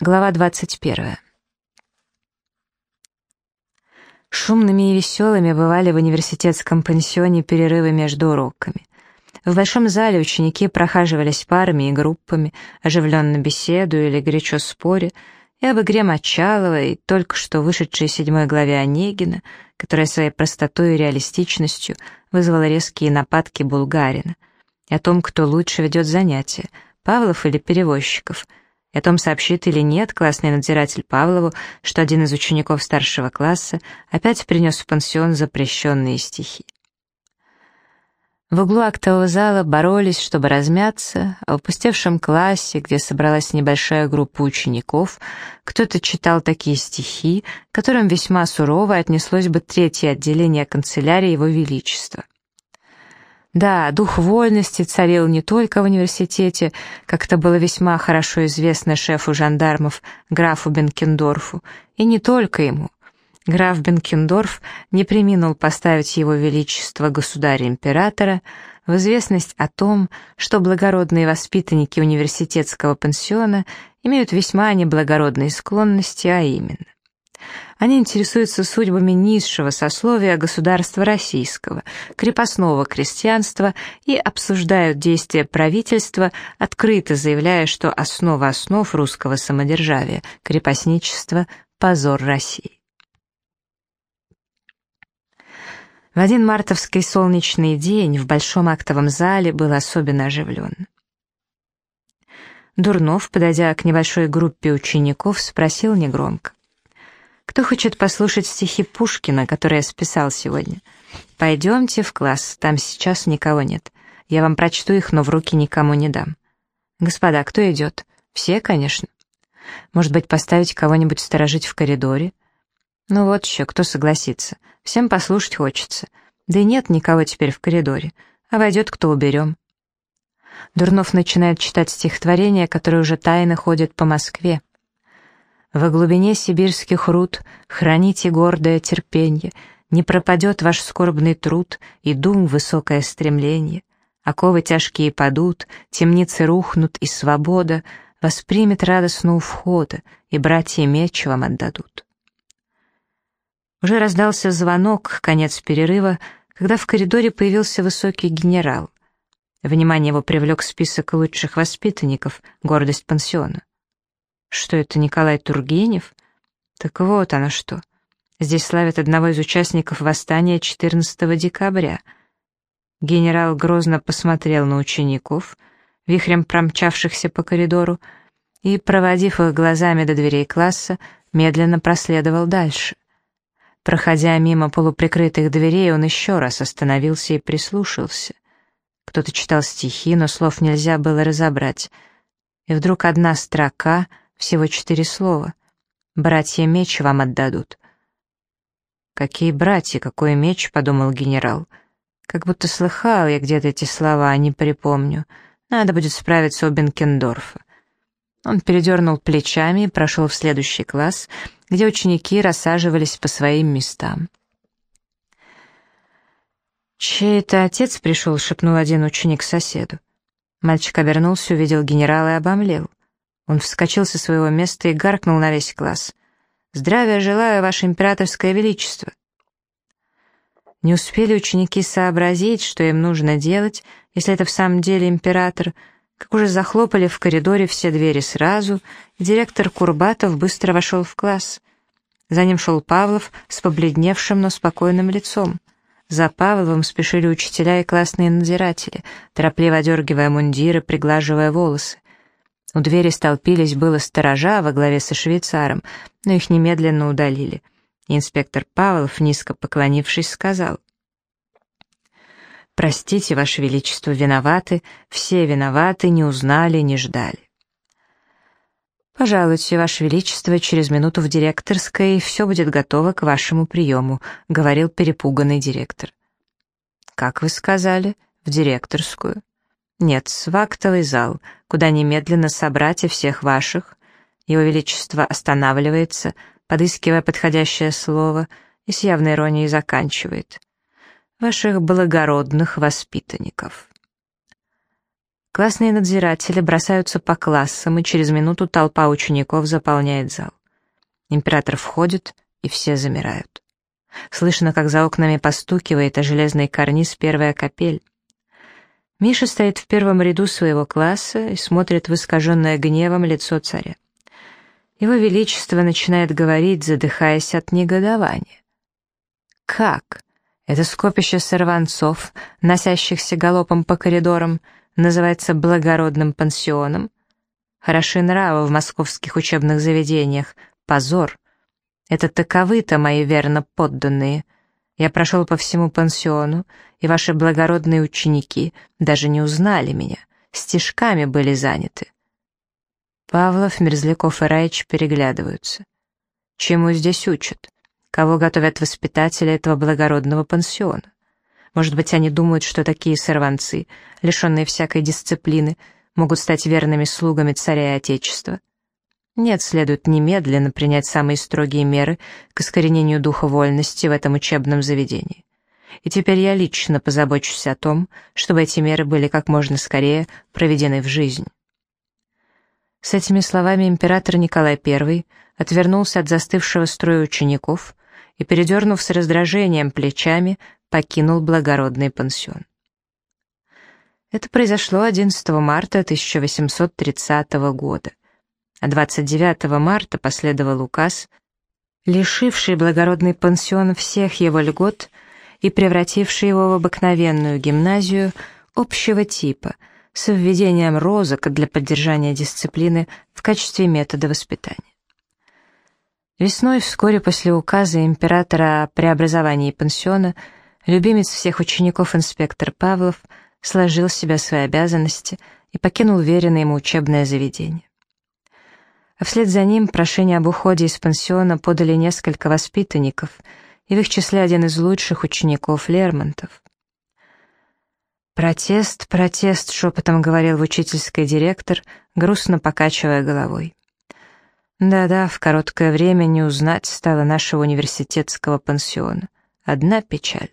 Глава 21. Шумными и веселыми бывали в университетском пансионе перерывы между уроками. В большом зале ученики прохаживались парами и группами, оживленно беседуя или горячо споря, и об игре Мочалова, и только что вышедшей седьмой главе Онегина, которая своей простотой и реалистичностью вызвала резкие нападки Булгарина, и о том, кто лучше ведет занятия, Павлов или Перевозчиков — о том, сообщит или нет классный надзиратель Павлову, что один из учеников старшего класса опять принес в пансион запрещенные стихи. В углу актового зала боролись, чтобы размяться, а в опустевшем классе, где собралась небольшая группа учеников, кто-то читал такие стихи, которым весьма сурово отнеслось бы третье отделение канцелярии Его Величества. Да, дух вольности царил не только в университете, как это было весьма хорошо известно шефу жандармов, графу Бенкендорфу, и не только ему. Граф Бенкендорф не приминул поставить его величество государя-императора в известность о том, что благородные воспитанники университетского пансиона имеют весьма неблагородные склонности, а именно они интересуются судьбами низшего сословия государства российского, крепостного крестьянства и обсуждают действия правительства, открыто заявляя, что основа основ русского самодержавия — крепостничество — позор России. В один мартовский солнечный день в большом актовом зале был особенно оживлен. Дурнов, подойдя к небольшой группе учеников, спросил негромко. Кто хочет послушать стихи Пушкина, которые я списал сегодня? Пойдемте в класс, там сейчас никого нет. Я вам прочту их, но в руки никому не дам. Господа, кто идет? Все, конечно. Может быть, поставить кого-нибудь сторожить в коридоре? Ну вот еще, кто согласится. Всем послушать хочется. Да и нет никого теперь в коридоре. А войдет, кто уберем. Дурнов начинает читать стихотворения, которые уже тайно ходят по Москве. Во глубине сибирских руд храните гордое терпенье, Не пропадет ваш скорбный труд и дум высокое стремление. Оковы тяжкие падут, темницы рухнут, и свобода Воспримет радостно у входа, и братья меч вам отдадут. Уже раздался звонок, конец перерыва, когда в коридоре появился высокий генерал. Внимание его привлек список лучших воспитанников, гордость пансиона. Что это, Николай Тургенев? Так вот оно что. Здесь славят одного из участников восстания 14 декабря. Генерал грозно посмотрел на учеников, вихрем промчавшихся по коридору, и, проводив их глазами до дверей класса, медленно проследовал дальше. Проходя мимо полуприкрытых дверей, он еще раз остановился и прислушался. Кто-то читал стихи, но слов нельзя было разобрать. И вдруг одна строка — всего четыре слова. Братья меч вам отдадут. «Какие братья, какой меч?» — подумал генерал. «Как будто слыхал я где-то эти слова, а не припомню. Надо будет справиться у Бенкендорфа». Он передернул плечами и прошел в следующий класс, где ученики рассаживались по своим местам. «Чей это отец пришел?» — шепнул один ученик соседу. Мальчик обернулся, увидел генерала и обомлел. Он вскочил со своего места и гаркнул на весь класс. «Здравия желаю, Ваше Императорское Величество!» Не успели ученики сообразить, что им нужно делать, если это в самом деле император, как уже захлопали в коридоре все двери сразу, и директор Курбатов быстро вошел в класс. За ним шел Павлов с побледневшим, но спокойным лицом. За Павловым спешили учителя и классные надзиратели, торопливо одергивая мундиры, приглаживая волосы. У двери столпились было сторожа во главе со швейцаром, но их немедленно удалили. Инспектор Павлов, низко поклонившись, сказал. «Простите, Ваше Величество, виноваты, все виноваты, не узнали, не ждали». «Пожалуйте, Ваше Величество, через минуту в директорской, все будет готово к вашему приему», — говорил перепуганный директор. «Как вы сказали? В директорскую?» «Нет, в актовый зал, куда немедленно собрать и всех ваших». Его Величество останавливается, подыскивая подходящее слово, и с явной иронией заканчивает. «Ваших благородных воспитанников». Классные надзиратели бросаются по классам, и через минуту толпа учеников заполняет зал. Император входит, и все замирают. Слышно, как за окнами постукивает о железный карниз первая капель. Миша стоит в первом ряду своего класса и смотрит в искаженное гневом лицо царя. Его Величество начинает говорить, задыхаясь от негодования. «Как? Это скопище сорванцов, носящихся галопом по коридорам, называется благородным пансионом? Хороши нравы в московских учебных заведениях. Позор. Это таковы-то мои верно подданные. Я прошел по всему пансиону, и ваши благородные ученики даже не узнали меня, стишками были заняты. Павлов, Мерзляков и Раич переглядываются. Чему здесь учат? Кого готовят воспитатели этого благородного пансиона? Может быть, они думают, что такие сорванцы, лишенные всякой дисциплины, могут стать верными слугами царя и отечества? Нет, следует немедленно принять самые строгие меры к искоренению духа вольности в этом учебном заведении. И теперь я лично позабочусь о том, чтобы эти меры были как можно скорее проведены в жизнь. С этими словами император Николай I отвернулся от застывшего строя учеников и, передернув с раздражением плечами, покинул благородный пансион. Это произошло 11 марта 1830 года а 29 марта последовал указ, лишивший благородный пансион всех его льгот и превративший его в обыкновенную гимназию общего типа с введением розок для поддержания дисциплины в качестве метода воспитания. Весной, вскоре после указа императора о преобразовании пансиона, любимец всех учеников инспектор Павлов сложил с себя свои обязанности и покинул веренное ему учебное заведение а вслед за ним прошение об уходе из пансиона подали несколько воспитанников, и в их числе один из лучших учеников Лермонтов. «Протест, протест», — шепотом говорил в учительской директор, грустно покачивая головой. Да-да, в короткое время не узнать стало нашего университетского пансиона. Одна печаль.